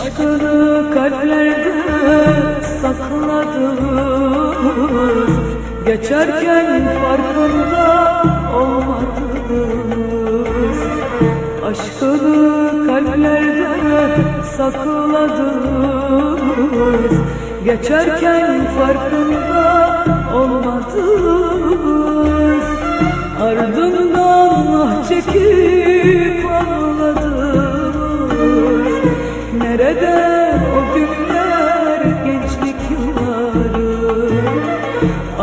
Aşkını kalplerde sakladım. Geçerken farkında olmadınız. Aşkını kalplerde sakladınız Geçerken farkında olmadınız. Ardından ah çekip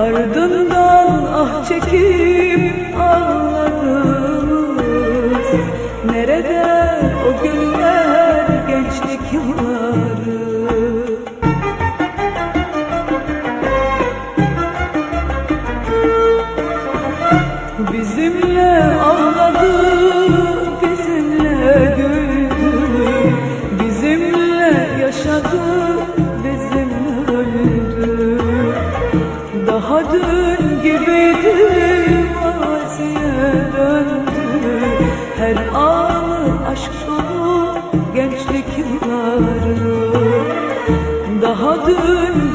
Ardından ah çekip ağladınız Nerede o günler gençlik yılları? Bizimle ağladı, Daha dün gibiydi, maziye döndü Her anı aşk dolu gençlik yılları Daha dün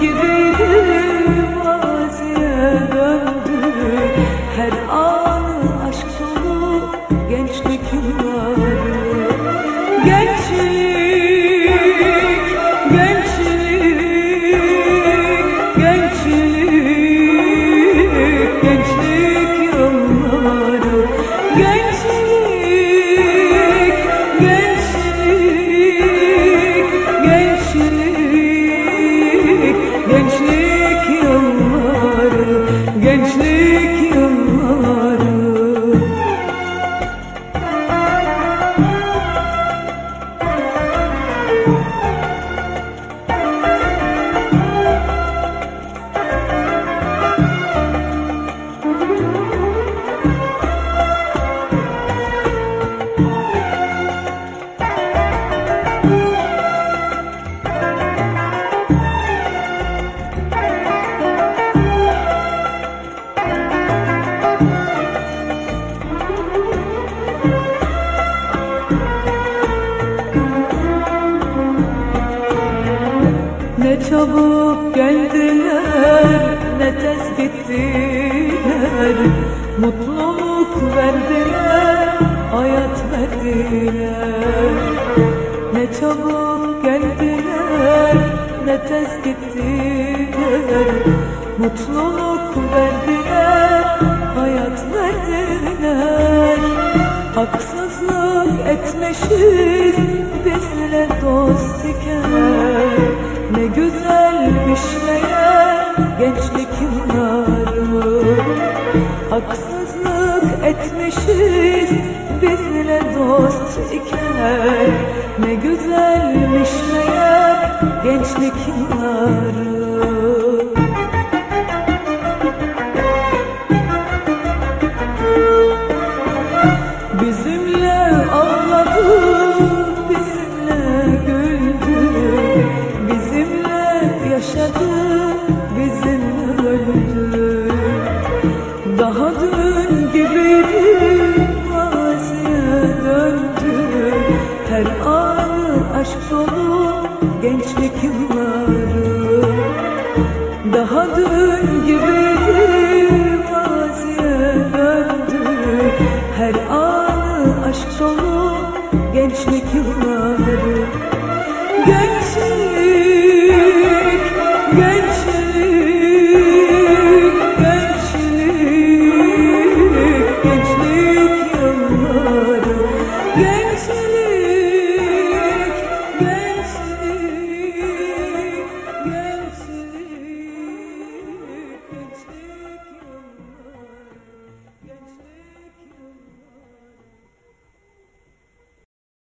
Ne çabuk geldiler ne tez gittiler Mutluluk verdiler hayat verdiler. Ne çabuk geldiler ne tez gittiler Mutluluk verdiler hayat verdiler. Haksızlık etmişiz bizle dost iken Ne güzelmiş meğer gençlik yılları Haksızlık etmişiz bizle dost iken. Ne güzelmiş meğer gençlik yılları gül gibi